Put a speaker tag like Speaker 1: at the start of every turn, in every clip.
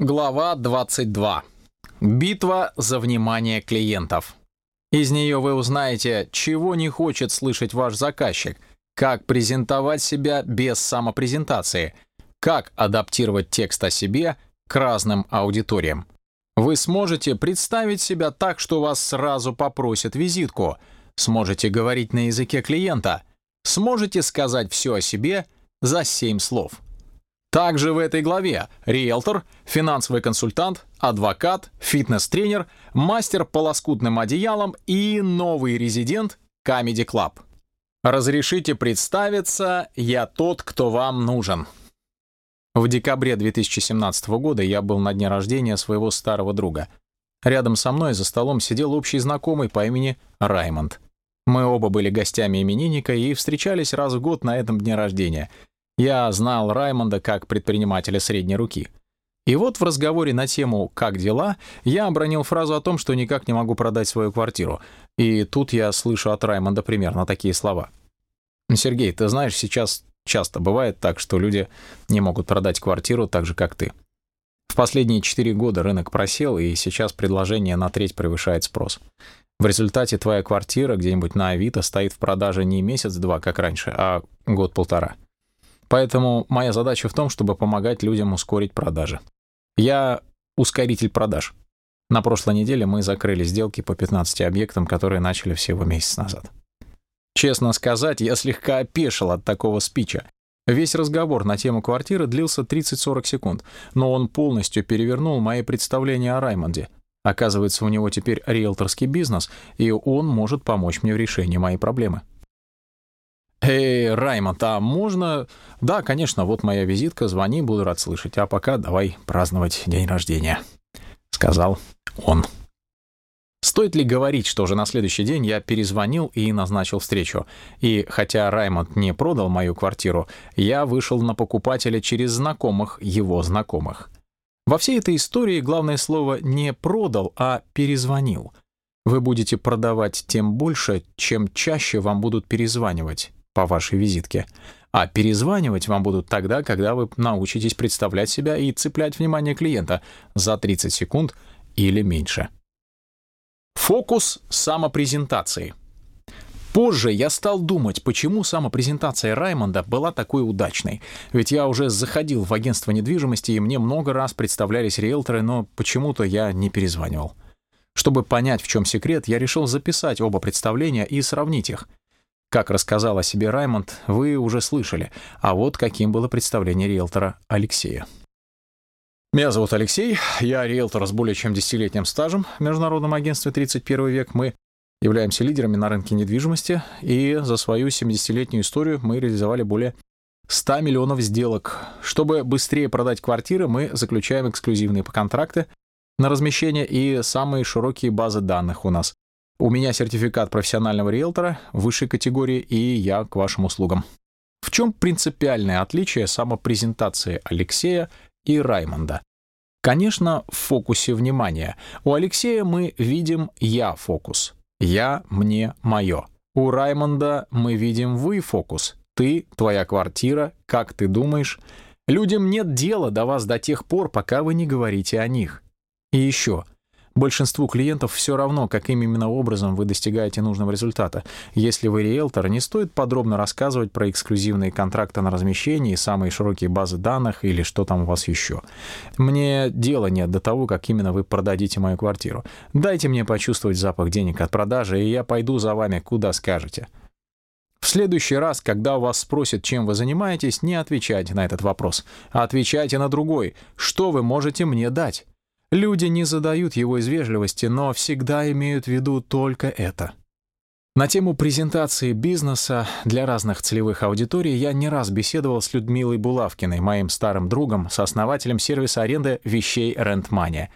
Speaker 1: Глава 22. Битва за внимание клиентов. Из нее вы узнаете, чего не хочет слышать ваш заказчик, как презентовать себя без самопрезентации, как адаптировать текст о себе к разным аудиториям. Вы сможете представить себя так, что вас сразу попросят визитку, сможете говорить на языке клиента, сможете сказать все о себе за 7 слов. Также в этой главе риэлтор, финансовый консультант, адвокат, фитнес-тренер, мастер по лоскутным одеялам и новый резидент Comedy Club. Разрешите представиться, я тот, кто вам нужен. В декабре 2017 года я был на дне рождения своего старого друга. Рядом со мной за столом сидел общий знакомый по имени Раймонд. Мы оба были гостями именинника и встречались раз в год на этом дне рождения — я знал Раймонда как предпринимателя средней руки. И вот в разговоре на тему «как дела» я обронил фразу о том, что никак не могу продать свою квартиру. И тут я слышу от Раймонда примерно такие слова. «Сергей, ты знаешь, сейчас часто бывает так, что люди не могут продать квартиру так же, как ты. В последние четыре года рынок просел, и сейчас предложение на треть превышает спрос. В результате твоя квартира где-нибудь на Авито стоит в продаже не месяц-два, как раньше, а год-полтора. Поэтому моя задача в том, чтобы помогать людям ускорить продажи. Я ускоритель продаж. На прошлой неделе мы закрыли сделки по 15 объектам, которые начали всего месяц назад. Честно сказать, я слегка опешил от такого спича. Весь разговор на тему квартиры длился 30-40 секунд, но он полностью перевернул мои представления о Раймонде. Оказывается, у него теперь риэлторский бизнес, и он может помочь мне в решении моей проблемы. «Эй, Раймонд, а можно...» «Да, конечно, вот моя визитка, звони, буду рад слышать. А пока давай праздновать день рождения», — сказал он. Стоит ли говорить, что уже на следующий день я перезвонил и назначил встречу. И хотя Раймонд не продал мою квартиру, я вышел на покупателя через знакомых его знакомых. Во всей этой истории главное слово не «продал», а «перезвонил». Вы будете продавать тем больше, чем чаще вам будут перезванивать по вашей визитке. А перезванивать вам будут тогда, когда вы научитесь представлять себя и цеплять внимание клиента за 30 секунд или меньше. Фокус самопрезентации. Позже я стал думать, почему самопрезентация Раймонда была такой удачной. Ведь я уже заходил в агентство недвижимости, и мне много раз представлялись риэлторы, но почему-то я не перезванивал. Чтобы понять, в чем секрет, я решил записать оба представления и сравнить их — как рассказал о себе Раймонд, вы уже слышали, а вот каким было представление риэлтора Алексея. Меня зовут Алексей, я риэлтор с более чем десятилетним стажем в Международном агентстве «31 век». Мы являемся лидерами на рынке недвижимости, и за свою 70-летнюю историю мы реализовали более 100 миллионов сделок. Чтобы быстрее продать квартиры, мы заключаем эксклюзивные контракты на размещение и самые широкие базы данных у нас. У меня сертификат профессионального риэлтора высшей категории, и я к вашим услугам. В чем принципиальное отличие самопрезентации Алексея и Раймонда? Конечно, в фокусе внимания. У Алексея мы видим «я-фокус». «Я», «мне», «моё». У Раймонда мы видим «вы-фокус». «Ты», «твоя квартира», «как ты думаешь». Людям нет дела до вас до тех пор, пока вы не говорите о них. И еще — Большинству клиентов все равно, каким именно образом вы достигаете нужного результата. Если вы риэлтор, не стоит подробно рассказывать про эксклюзивные контракты на размещение, самые широкие базы данных или что там у вас еще. Мне дела нет до того, как именно вы продадите мою квартиру. Дайте мне почувствовать запах денег от продажи, и я пойду за вами, куда скажете. В следующий раз, когда вас спросят, чем вы занимаетесь, не отвечайте на этот вопрос, а отвечайте на другой. Что вы можете мне дать? Люди не задают его из вежливости, но всегда имеют в виду только это. На тему презентации бизнеса для разных целевых аудиторий я не раз беседовал с Людмилой Булавкиной, моим старым другом, сооснователем сервиса аренды вещей Rentmania.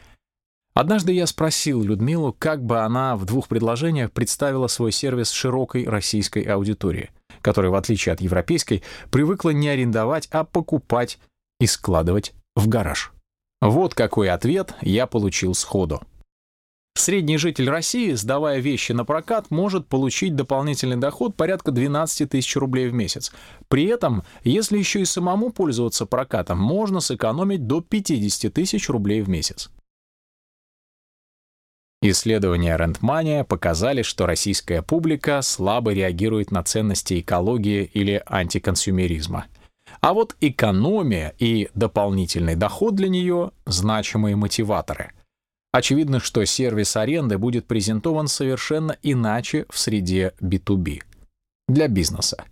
Speaker 1: Однажды я спросил Людмилу, как бы она в двух предложениях представила свой сервис широкой российской аудитории, которая, в отличие от европейской, привыкла не арендовать, а покупать и складывать в гараж. Вот какой ответ я получил сходу. Средний житель России, сдавая вещи на прокат, может получить дополнительный доход порядка 12 тысяч рублей в месяц. При этом, если еще и самому пользоваться прокатом, можно сэкономить до 50 тысяч рублей в месяц. Исследования Рентмания показали, что российская публика слабо реагирует на ценности экологии или антиконсюмеризма. А вот экономия и дополнительный доход для нее — значимые мотиваторы. Очевидно, что сервис аренды будет презентован совершенно иначе в среде B2B для бизнеса.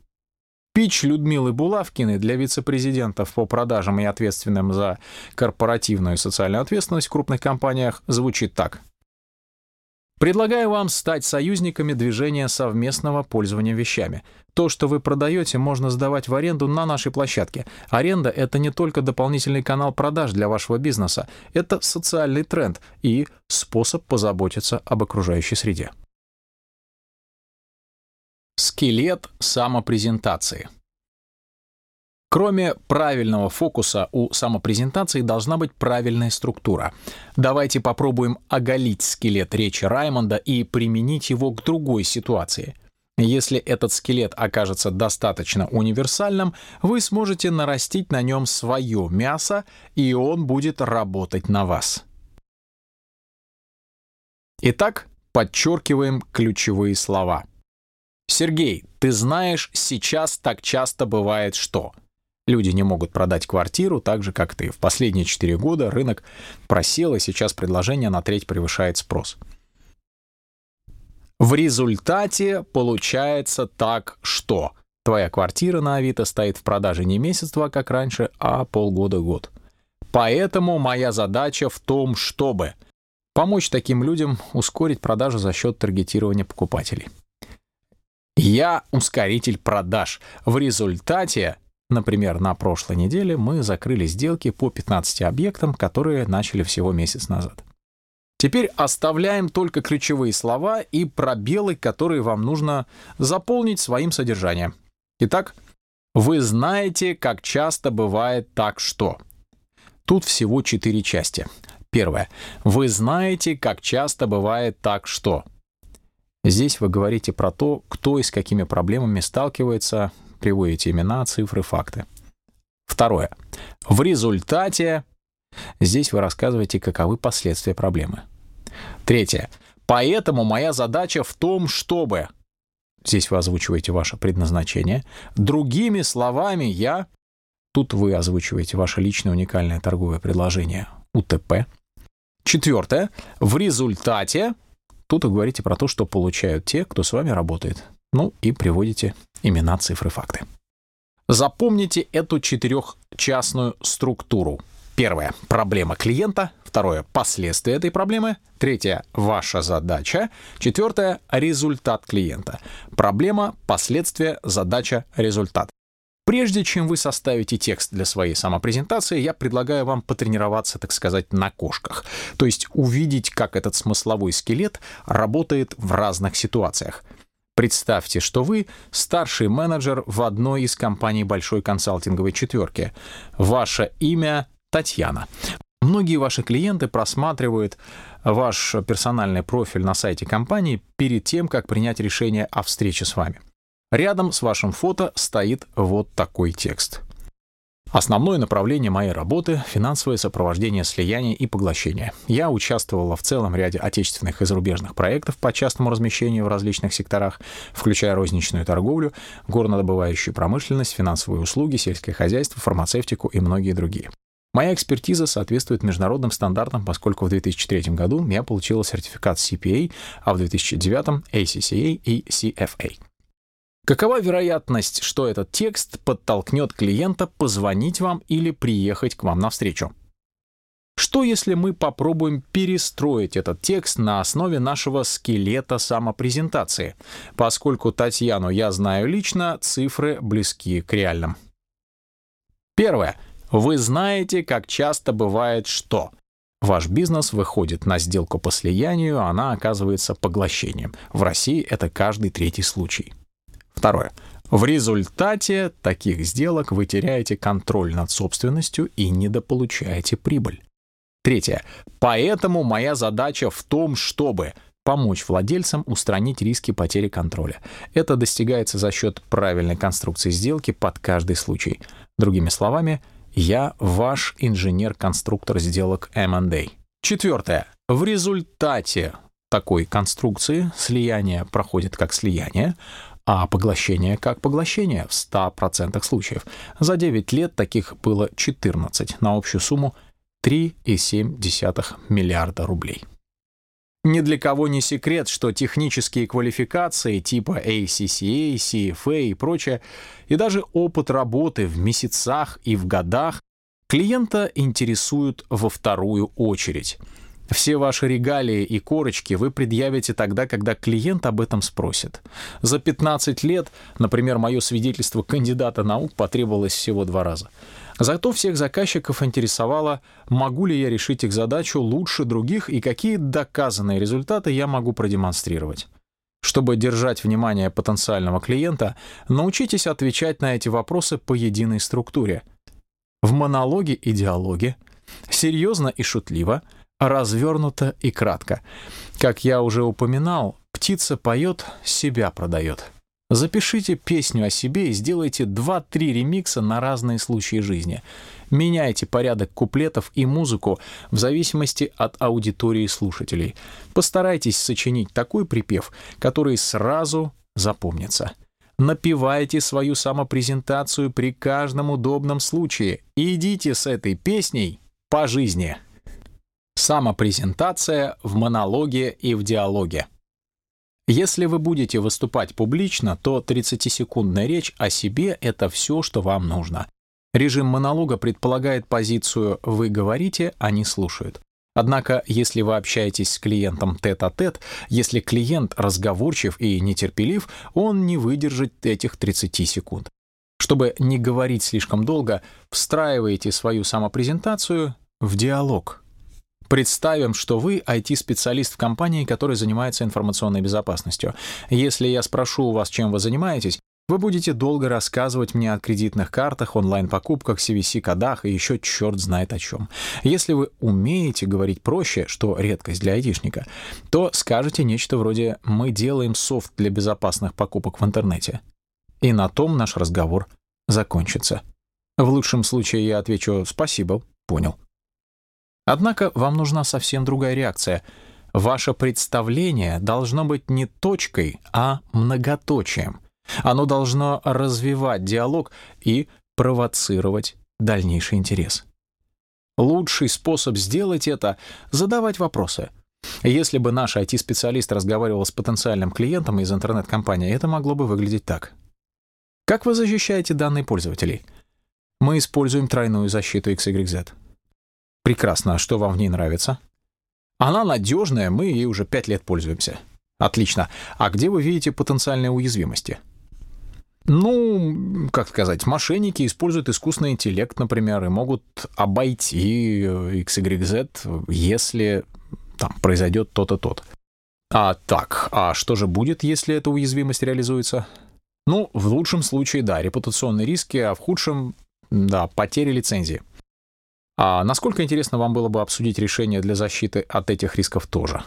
Speaker 1: Питч Людмилы Булавкиной для вице-президентов по продажам и ответственным за корпоративную и социальную ответственность в крупных компаниях звучит так. Предлагаю вам стать союзниками движения совместного пользования вещами. То, что вы продаете, можно сдавать в аренду на нашей площадке. Аренда — это не только дополнительный канал продаж для вашего бизнеса, это социальный тренд и способ позаботиться об окружающей среде. Скелет самопрезентации. Кроме правильного фокуса у самопрезентации должна быть правильная структура. Давайте попробуем оголить скелет речи Раймонда и применить его к другой ситуации. Если этот скелет окажется достаточно универсальным, вы сможете нарастить на нем свое мясо, и он будет работать на вас. Итак, подчеркиваем ключевые слова. Сергей, ты знаешь, сейчас так часто бывает что? Люди не могут продать квартиру так же, как ты. В последние 4 года рынок просел, и сейчас предложение на треть превышает спрос. В результате получается так, что твоя квартира на Авито стоит в продаже не месяц-два, как раньше, а полгода-год. Поэтому моя задача в том, чтобы помочь таким людям ускорить продажу за счет таргетирования покупателей. Я ускоритель продаж. В результате Например, на прошлой неделе мы закрыли сделки по 15 объектам, которые начали всего месяц назад. Теперь оставляем только ключевые слова и пробелы, которые вам нужно заполнить своим содержанием. Итак, вы знаете, как часто бывает так что. Тут всего четыре части. Первое. Вы знаете, как часто бывает так что. Здесь вы говорите про то, кто и с какими проблемами сталкивается, приводите имена, цифры, факты. Второе. В результате здесь вы рассказываете, каковы последствия проблемы. Третье. Поэтому моя задача в том, чтобы... Здесь вы озвучиваете ваше предназначение. Другими словами, я... Тут вы озвучиваете ваше личное уникальное торговое предложение УТП. Четвертое. В результате... Тут вы говорите про то, что получают те, кто с вами работает. Ну и приводите имена, цифры, факты. Запомните эту четырехчастную структуру. Первое — проблема клиента. Второе — последствия этой проблемы. Третье — ваша задача. Четвертое — результат клиента. Проблема, последствия, задача, результат. Прежде чем вы составите текст для своей самопрезентации, я предлагаю вам потренироваться, так сказать, на кошках. То есть увидеть, как этот смысловой скелет работает в разных ситуациях. Представьте, что вы старший менеджер в одной из компаний большой консалтинговой четверки. Ваше имя Татьяна. Многие ваши клиенты просматривают ваш персональный профиль на сайте компании перед тем, как принять решение о встрече с вами. Рядом с вашим фото стоит вот такой текст. Основное направление моей работы — финансовое сопровождение слияния и поглощения. Я участвовала в целом ряде отечественных и зарубежных проектов по частному размещению в различных секторах, включая розничную торговлю, горнодобывающую промышленность, финансовые услуги, сельское хозяйство, фармацевтику и многие другие. Моя экспертиза соответствует международным стандартам, поскольку в 2003 году я получила сертификат CPA, а в 2009 — ACCA и CFA. Какова вероятность, что этот текст подтолкнет клиента позвонить вам или приехать к вам навстречу? Что если мы попробуем перестроить этот текст на основе нашего скелета самопрезентации? Поскольку Татьяну я знаю лично, цифры близки к реальным. Первое. Вы знаете, как часто бывает что? Ваш бизнес выходит на сделку по слиянию, а она оказывается поглощением. В России это каждый третий случай. Второе. В результате таких сделок вы теряете контроль над собственностью и недополучаете прибыль. Третье. Поэтому моя задача в том, чтобы помочь владельцам устранить риски потери контроля. Это достигается за счет правильной конструкции сделки под каждый случай. Другими словами, я ваш инженер-конструктор сделок M&A. Четвертое. В результате такой конструкции слияние проходит как слияние, а поглощение как поглощение в 100% случаев. За 9 лет таких было 14 на общую сумму 3,7 миллиарда рублей. Ни для кого не секрет, что технические квалификации типа ACCA, CFA и прочее, и даже опыт работы в месяцах и в годах клиента интересуют во вторую очередь. Все ваши регалии и корочки вы предъявите тогда, когда клиент об этом спросит. За 15 лет, например, мое свидетельство кандидата наук потребовалось всего два раза. Зато всех заказчиков интересовало, могу ли я решить их задачу лучше других и какие доказанные результаты я могу продемонстрировать. Чтобы держать внимание потенциального клиента, научитесь отвечать на эти вопросы по единой структуре. В монологе и диалоге, серьезно и шутливо, развернуто и кратко. Как я уже упоминал, птица поет, себя продает. Запишите песню о себе и сделайте 2-3 ремикса на разные случаи жизни. Меняйте порядок куплетов и музыку в зависимости от аудитории слушателей. Постарайтесь сочинить такой припев, который сразу запомнится. Напевайте свою самопрезентацию при каждом удобном случае и идите с этой песней по жизни. Самопрезентация в монологе и в диалоге. Если вы будете выступать публично, то 30-секундная речь о себе — это все, что вам нужно. Режим монолога предполагает позицию «вы говорите, они слушают». Однако, если вы общаетесь с клиентом тет-а-тет, -тет, если клиент разговорчив и нетерпелив, он не выдержит этих 30 секунд. Чтобы не говорить слишком долго, встраивайте свою самопрезентацию в диалог. Представим, что вы IT-специалист в компании, которая занимается информационной безопасностью. Если я спрошу у вас, чем вы занимаетесь, вы будете долго рассказывать мне о кредитных картах, онлайн-покупках, CVC-кодах и еще черт знает о чем. Если вы умеете говорить проще, что редкость для айтишника, то скажете нечто вроде «мы делаем софт для безопасных покупок в интернете». И на том наш разговор закончится. В лучшем случае я отвечу «спасибо, понял». Однако вам нужна совсем другая реакция. Ваше представление должно быть не точкой, а многоточием. Оно должно развивать диалог и провоцировать дальнейший интерес. Лучший способ сделать это — задавать вопросы. Если бы наш IT-специалист разговаривал с потенциальным клиентом из интернет-компании, это могло бы выглядеть так. Как вы защищаете данные пользователей? Мы используем тройную защиту XYZ. Прекрасно. А что вам в ней нравится? Она надежная, мы ей уже пять лет пользуемся. Отлично. А где вы видите потенциальные уязвимости? Ну, как сказать, мошенники используют искусственный интеллект, например, и могут обойти XYZ, если там произойдет то-то, то-то. А так, а что же будет, если эта уязвимость реализуется? Ну, в лучшем случае, да, репутационные риски, а в худшем, да, потери лицензии. А насколько интересно вам было бы обсудить решение для защиты от этих рисков тоже?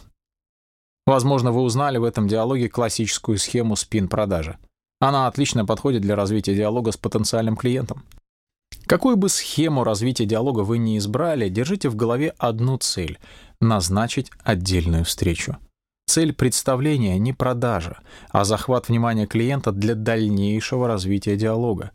Speaker 1: Возможно, вы узнали в этом диалоге классическую схему спин-продажи. Она отлично подходит для развития диалога с потенциальным клиентом. Какую бы схему развития диалога вы ни избрали, держите в голове одну цель — назначить отдельную встречу. Цель представления не продажа, а захват внимания клиента для дальнейшего развития диалога.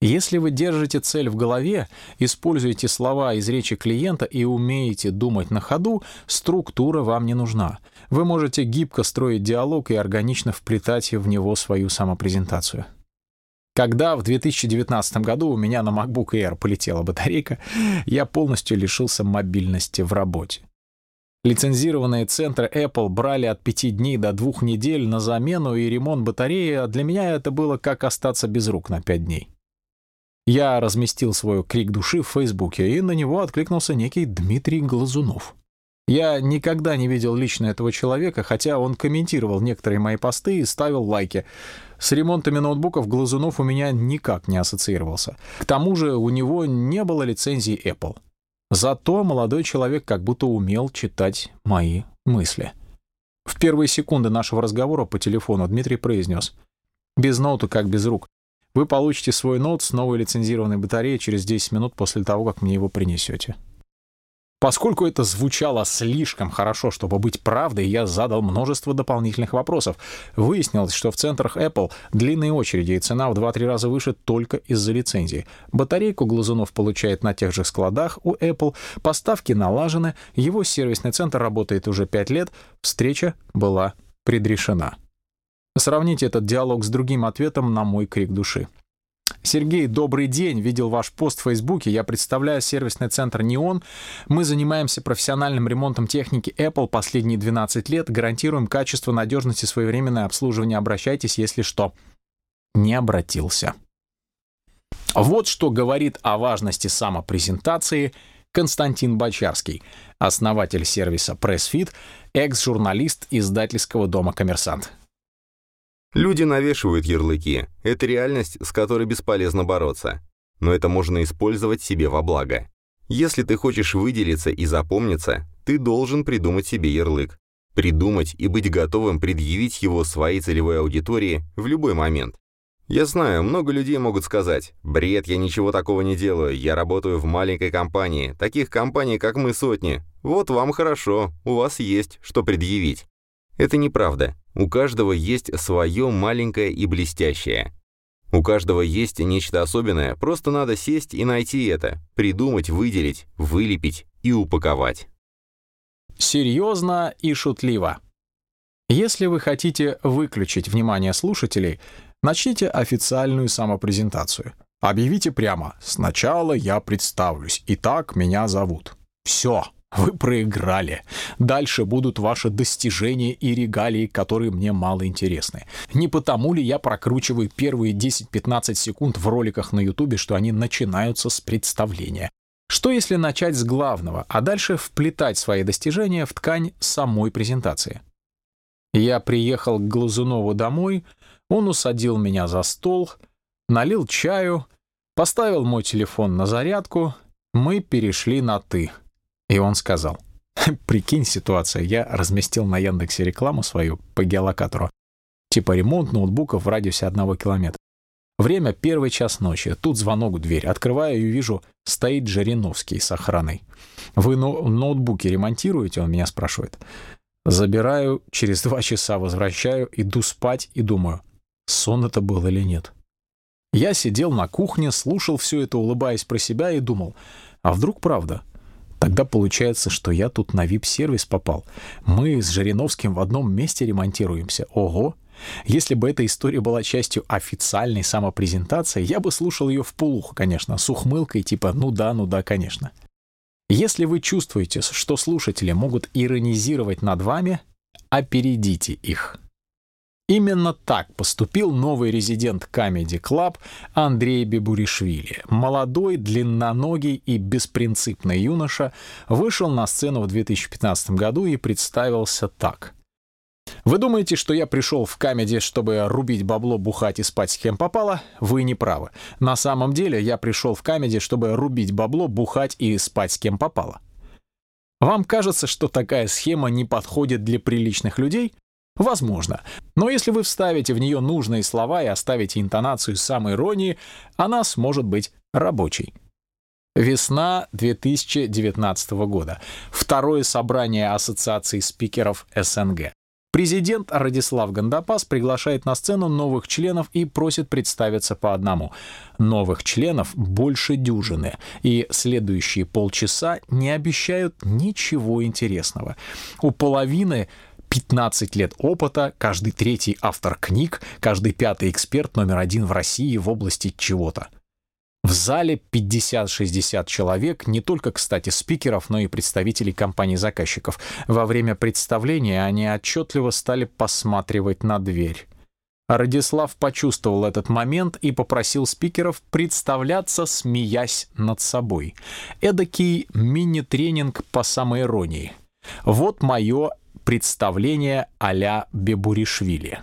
Speaker 1: Если вы держите цель в голове, используете слова из речи клиента и умеете думать на ходу, структура вам не нужна. Вы можете гибко строить диалог и органично вплетать в него свою самопрезентацию. Когда в 2019 году у меня на MacBook Air полетела батарейка, я полностью лишился мобильности в работе. Лицензированные центры Apple брали от 5 дней до 2 недель на замену и ремонт батареи, а для меня это было как остаться без рук на 5 дней. Я разместил свой крик души в Фейсбуке, и на него откликнулся некий Дмитрий Глазунов. Я никогда не видел лично этого человека, хотя он комментировал некоторые мои посты и ставил лайки. С ремонтами ноутбуков Глазунов у меня никак не ассоциировался. К тому же у него не было лицензии Apple. Зато молодой человек как будто умел читать мои мысли. В первые секунды нашего разговора по телефону Дмитрий произнес. «Без ноута, как без рук. Вы получите свой ноут с новой лицензированной батареей через 10 минут после того, как мне его принесете». Поскольку это звучало слишком хорошо, чтобы быть правдой, я задал множество дополнительных вопросов. Выяснилось, что в центрах Apple длинные очереди и цена в 2-3 раза выше только из-за лицензии. Батарейку Глазунов получает на тех же складах у Apple, поставки налажены, его сервисный центр работает уже 5 лет, встреча была предрешена. Сравните этот диалог с другим ответом на мой крик души. Сергей, добрый день. Видел ваш пост в Фейсбуке. Я представляю сервисный центр «Неон». Мы занимаемся профессиональным ремонтом техники Apple последние 12 лет. Гарантируем качество, надежность и своевременное обслуживание. Обращайтесь, если что. Не обратился. Вот что говорит о важности самопрезентации Константин Бочарский, основатель сервиса PressFit, экс-журналист издательского дома «Коммерсант».
Speaker 2: Люди навешивают ярлыки. Это реальность, с которой бесполезно бороться. Но это можно использовать себе во благо. Если ты хочешь выделиться и запомниться, ты должен придумать себе ярлык. Придумать и быть готовым предъявить его своей целевой аудитории в любой момент. Я знаю, много людей могут сказать, «Бред, я ничего такого не делаю, я работаю в маленькой компании, таких компаний, как мы, сотни. Вот вам хорошо, у вас есть что предъявить». Это неправда. У каждого есть свое маленькое и блестящее. У каждого есть нечто особенное, просто надо сесть и найти это, придумать, выделить, вылепить и упаковать.
Speaker 1: Серьезно и шутливо. Если вы хотите выключить внимание слушателей, начните официальную самопрезентацию. Объявите прямо «Сначала я представлюсь. Итак, меня зовут». Все. Вы проиграли. Дальше будут ваши достижения и регалии, которые мне мало интересны. Не потому ли я прокручиваю первые 10-15 секунд в роликах на Ютубе, что они начинаются с представления? Что если начать с главного, а дальше вплетать свои достижения в ткань самой презентации? Я приехал к Глазунову домой, он усадил меня за стол, налил чаю, поставил мой телефон на зарядку, мы перешли на «ты». И он сказал, прикинь ситуация, я разместил на Яндексе рекламу свою по геолокатору, типа ремонт ноутбуков в радиусе одного километра. Время первый час ночи, тут звонок в дверь, открываю и вижу, стоит Жириновский с охраной. «Вы ноу ноутбуки ремонтируете?» — он меня спрашивает. Забираю, через два часа возвращаю, иду спать и думаю, сон это был или нет. Я сидел на кухне, слушал все это, улыбаясь про себя и думал, а вдруг правда? Тогда получается, что я тут на VIP-сервис попал. Мы с Жириновским в одном месте ремонтируемся. Ого! Если бы эта история была частью официальной самопрезентации, я бы слушал ее в полуху, конечно, с ухмылкой типа «ну да, ну да, конечно». Если вы чувствуете, что слушатели могут иронизировать над вами, опередите их. Именно так поступил новый резидент Comedy Club Андрей Бебуришвили. Молодой, длинноногий и беспринципный юноша вышел на сцену в 2015 году и представился так. Вы думаете, что я пришел в Comedy, чтобы рубить бабло, бухать и спать с кем попало? Вы не правы. На самом деле я пришел в Comedy, чтобы рубить бабло, бухать и спать с кем попало. Вам кажется, что такая схема не подходит для приличных людей? Возможно. Но если вы вставите в нее нужные слова и оставите интонацию самоиронии, она сможет быть рабочей. Весна 2019 года. Второе собрание Ассоциации спикеров СНГ. Президент Радислав Гандапас приглашает на сцену новых членов и просит представиться по одному. Новых членов больше дюжины, и следующие полчаса не обещают ничего интересного. У половины 15 лет опыта, каждый третий автор книг, каждый пятый эксперт номер один в России в области чего-то. В зале 50-60 человек, не только, кстати, спикеров, но и представителей компаний-заказчиков. Во время представления они отчетливо стали посматривать на дверь. Радислав почувствовал этот момент и попросил спикеров представляться, смеясь над собой. Эдакий мини-тренинг по самоиронии. Вот мое представление а-ля Бебуришвили.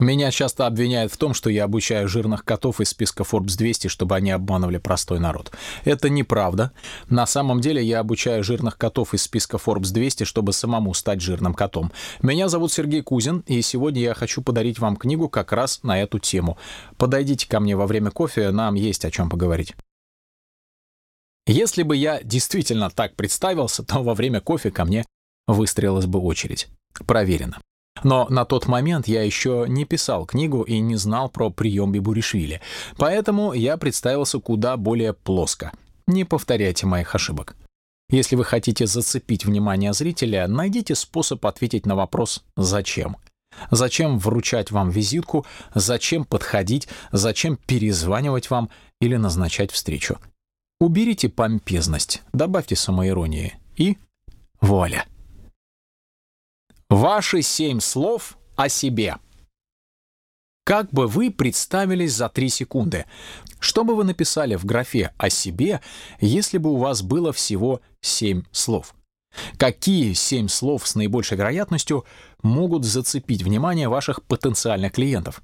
Speaker 1: Меня часто обвиняют в том, что я обучаю жирных котов из списка Forbes 200, чтобы они обманывали простой народ. Это неправда. На самом деле я обучаю жирных котов из списка Forbes 200, чтобы самому стать жирным котом. Меня зовут Сергей Кузин, и сегодня я хочу подарить вам книгу как раз на эту тему. Подойдите ко мне во время кофе, нам есть о чем поговорить. Если бы я действительно так представился, то во время кофе ко мне выстроилась бы очередь. Проверено. Но на тот момент я еще не писал книгу и не знал про прием Бибуришвили, поэтому я представился куда более плоско. Не повторяйте моих ошибок. Если вы хотите зацепить внимание зрителя, найдите способ ответить на вопрос «Зачем?». Зачем вручать вам визитку, зачем подходить, зачем перезванивать вам или назначать встречу. Уберите помпезность, добавьте самоиронии и вуаля. Ваши семь слов о себе. Как бы вы представились за три секунды? Что бы вы написали в графе «о себе», если бы у вас было всего семь слов? Какие семь слов с наибольшей вероятностью могут зацепить внимание ваших потенциальных клиентов?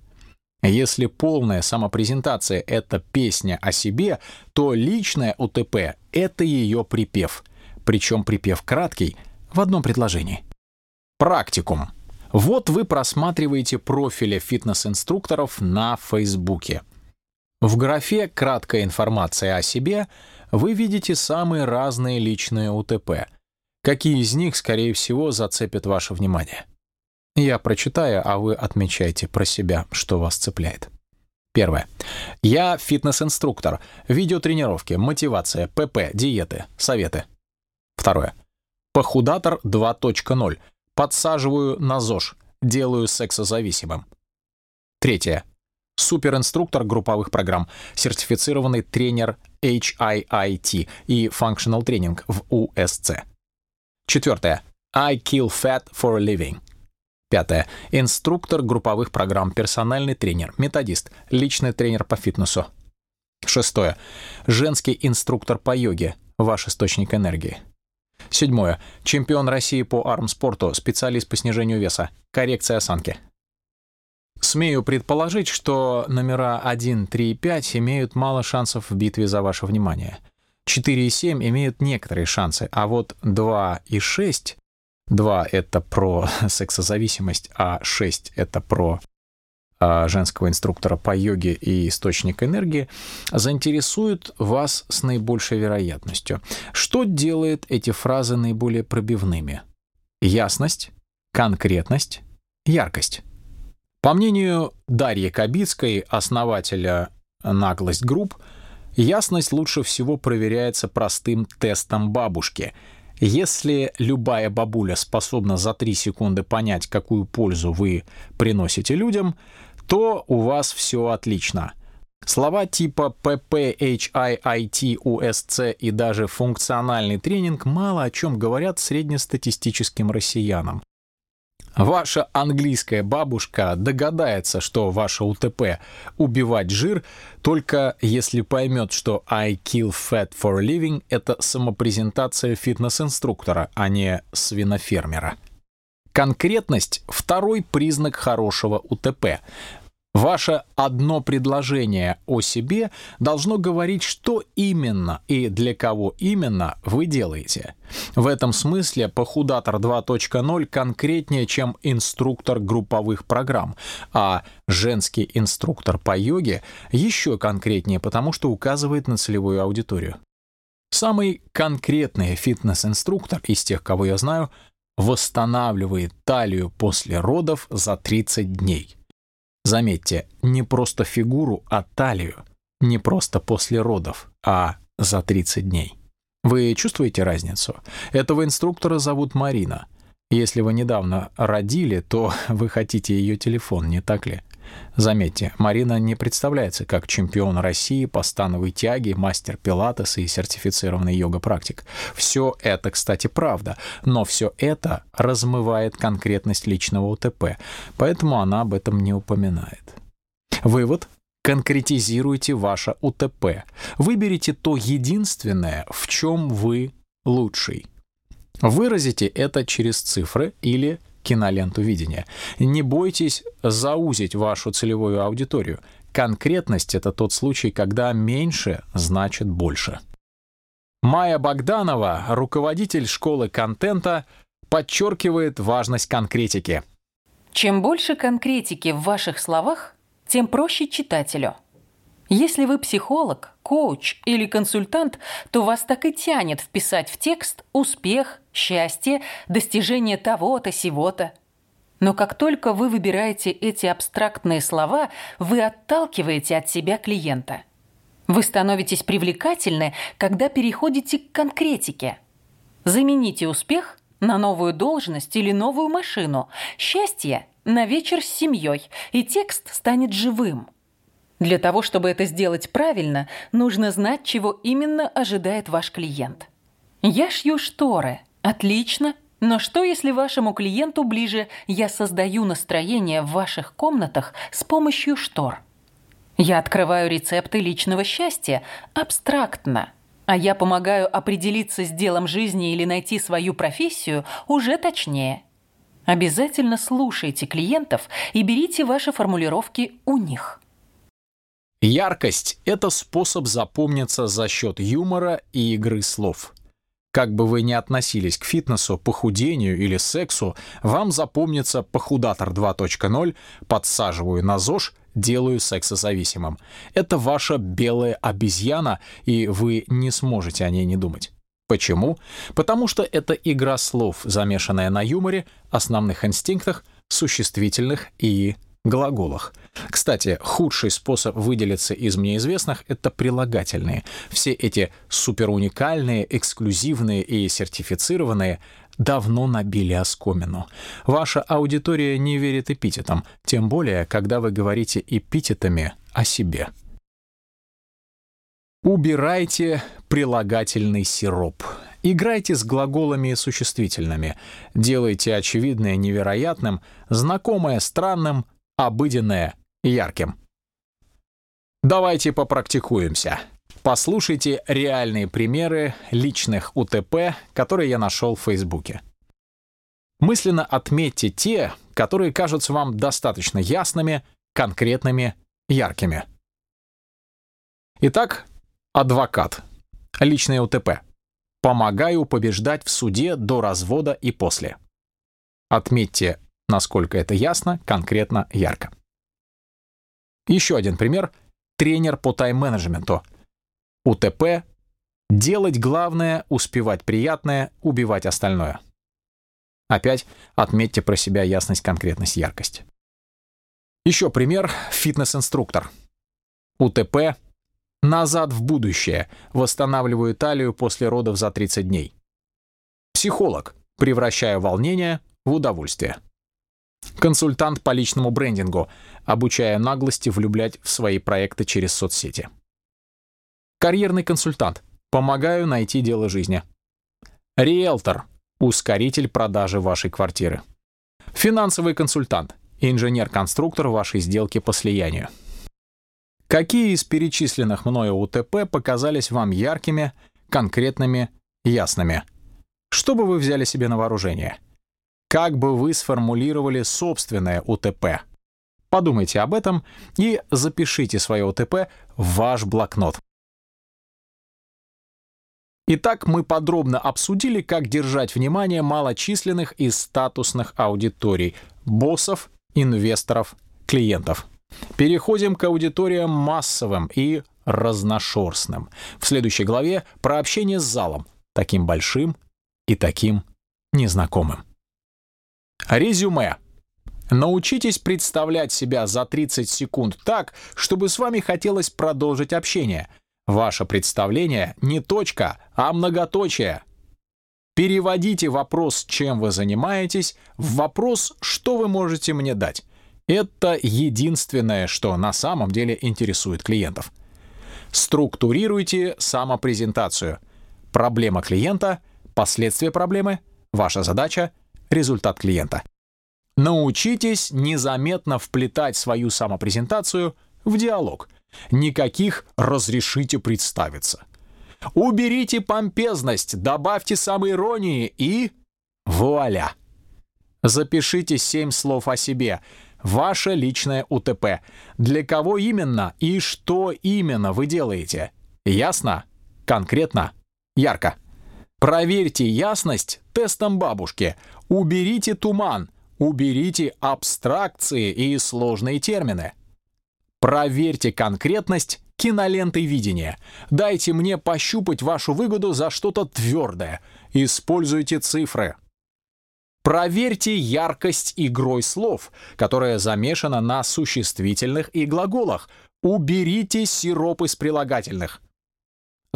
Speaker 1: Если полная самопрезентация — это песня о себе, то личная УТП — это ее припев. Причем припев краткий, в одном предложении. Практикум. Вот вы просматриваете профили фитнес-инструкторов на Фейсбуке. В графе «Краткая информация о себе» вы видите самые разные личные УТП. Какие из них, скорее всего, зацепят ваше внимание? Я прочитаю, а вы отмечайте про себя, что вас цепляет. Первое. Я фитнес-инструктор. Видеотренировки, мотивация, ПП, диеты, советы. Второе. Похудатор 2.0. Подсаживаю на ЗОЖ. Делаю сексозависимым. Третье. Суперинструктор групповых программ, сертифицированный тренер HIIT и Functional Training в USC. Четвертое. I kill fat for a living. Пятое. Инструктор групповых программ, персональный тренер, методист, личный тренер по фитнесу. Шестое. Женский инструктор по йоге, ваш источник энергии. Седьмое. Чемпион России по армспорту, специалист по снижению веса, коррекция осанки. Смею предположить, что номера 1, 3 и 5 имеют мало шансов в битве за ваше внимание. 4 и 7 имеют некоторые шансы, а вот 2 и 6 2 — это про сексозависимость, а 6 — это про женского инструктора по йоге и источник энергии, заинтересуют вас с наибольшей вероятностью. Что делает эти фразы наиболее пробивными? Ясность, конкретность, яркость. По мнению Дарьи Кабицкой, основателя «Наглость Групп», ясность лучше всего проверяется простым тестом бабушки — если любая бабуля способна за 3 секунды понять, какую пользу вы приносите людям, то у вас все отлично. Слова типа ПП, и даже функциональный тренинг мало о чем говорят среднестатистическим россиянам. Ваша английская бабушка догадается, что ваше УТП — убивать жир, только если поймет, что I kill fat for a living — это самопрезентация фитнес-инструктора, а не свинофермера. Конкретность — второй признак хорошего УТП. Ваше одно предложение о себе должно говорить, что именно и для кого именно вы делаете. В этом смысле Похудатор 2.0 конкретнее, чем инструктор групповых программ, а женский инструктор по йоге еще конкретнее, потому что указывает на целевую аудиторию. Самый конкретный фитнес-инструктор из тех, кого я знаю, восстанавливает талию после родов за 30 дней. Заметьте, не просто фигуру, а талию. Не просто после родов, а за 30 дней. Вы чувствуете разницу? Этого инструктора зовут Марина. Если вы недавно родили, то вы хотите ее телефон, не так ли? Заметьте, Марина не представляется как чемпион России по становой тяге, мастер пилатес и сертифицированный йога-практик. Все это, кстати, правда, но все это размывает конкретность личного УТП, поэтому она об этом не упоминает. Вывод конкретизируйте ваше УТП. Выберите то единственное, в чем вы лучший. Выразите это через цифры или киноленту видения. Не бойтесь заузить вашу целевую аудиторию. Конкретность — это тот случай, когда меньше значит больше. Майя Богданова, руководитель школы контента, подчеркивает важность конкретики.
Speaker 3: Чем больше конкретики в ваших словах, тем проще читателю. Если вы психолог, коуч или консультант, то вас так и тянет вписать в текст успех, счастье, достижение того-то, сего-то. Но как только вы выбираете эти абстрактные слова, вы отталкиваете от себя клиента. Вы становитесь привлекательны, когда переходите к конкретике. Замените успех на новую должность или новую машину, счастье на вечер с семьей, и текст станет живым. Для того, чтобы это сделать правильно, нужно знать, чего именно ожидает ваш клиент. Я шью шторы. Отлично. Но что, если вашему клиенту ближе «я создаю настроение в ваших комнатах с помощью штор»? Я открываю рецепты личного счастья. Абстрактно. А я помогаю определиться с делом жизни или найти свою профессию уже точнее. Обязательно слушайте клиентов и берите ваши формулировки у них.
Speaker 1: Яркость — это способ запомниться за счет юмора и игры слов. Как бы вы ни относились к фитнесу, похудению или сексу, вам запомнится похудатор 2.0, подсаживаю на ЗОЖ, делаю сексозависимым. Это ваша белая обезьяна, и вы не сможете о ней не думать. Почему? Потому что это игра слов, замешанная на юморе, основных инстинктах, существительных и глаголах. Кстати, худший способ выделиться из мне известных — это прилагательные. Все эти суперуникальные, эксклюзивные и сертифицированные давно набили оскомину. Ваша аудитория не верит эпитетам, тем более, когда вы говорите эпитетами о себе. Убирайте прилагательный сироп. Играйте с глаголами и существительными. Делайте очевидное невероятным, знакомое странным, обыденное ярким. Давайте попрактикуемся. Послушайте реальные примеры личных УТП, которые я нашел в Фейсбуке. Мысленно отметьте те, которые кажутся вам достаточно ясными, конкретными, яркими. Итак, адвокат. Личное УТП. Помогаю побеждать в суде до развода и после. Отметьте насколько это ясно, конкретно, ярко. Еще один пример. Тренер по тайм-менеджменту. УТП. Делать главное, успевать приятное, убивать остальное. Опять отметьте про себя ясность, конкретность, яркость. Еще пример. Фитнес-инструктор. УТП. Назад в будущее. Восстанавливаю талию после родов за 30 дней. Психолог. Превращаю волнение в удовольствие. Консультант по личному брендингу, обучая наглости влюблять в свои проекты через соцсети. Карьерный консультант. Помогаю найти дело жизни. Риэлтор. Ускоритель продажи вашей квартиры. Финансовый консультант. Инженер-конструктор вашей сделки по слиянию. Какие из перечисленных мною УТП показались вам яркими, конкретными, ясными? Что бы вы взяли себе на вооружение? Как бы вы сформулировали собственное УТП. Подумайте об этом и запишите свое УТП в ваш блокнот. Итак, мы подробно обсудили, как держать внимание малочисленных и статусных аудиторий, боссов, инвесторов, клиентов. Переходим к аудиториям массовым и разношерстным. В следующей главе про общение с залом, таким большим и таким незнакомым. Резюме. Научитесь представлять себя за 30 секунд так, чтобы с вами хотелось продолжить общение. Ваше представление не точка, а многоточие. Переводите вопрос «чем вы занимаетесь» в вопрос «что вы можете мне дать?». Это единственное, что на самом деле интересует клиентов. Структурируйте самопрезентацию. Проблема клиента, последствия проблемы, ваша задача — результат клиента. Научитесь незаметно вплетать свою самопрезентацию в диалог. Никаких «разрешите представиться». Уберите помпезность, добавьте самоиронии и... Вуаля! Запишите 7 слов о себе. Ваше личное УТП. Для кого именно и что именно вы делаете? Ясно? Конкретно? Ярко. Проверьте ясность тестом бабушки. Уберите туман. Уберите абстракции и сложные термины. Проверьте конкретность кинолентой видения. Дайте мне пощупать вашу выгоду за что-то твердое. Используйте цифры. Проверьте яркость игрой слов, которая замешана на существительных и глаголах. Уберите сироп из прилагательных.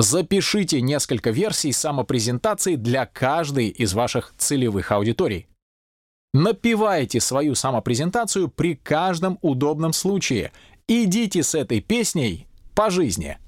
Speaker 1: Запишите несколько версий самопрезентации для каждой из ваших целевых аудиторий. Напевайте свою самопрезентацию при каждом удобном случае. Идите с этой песней по жизни.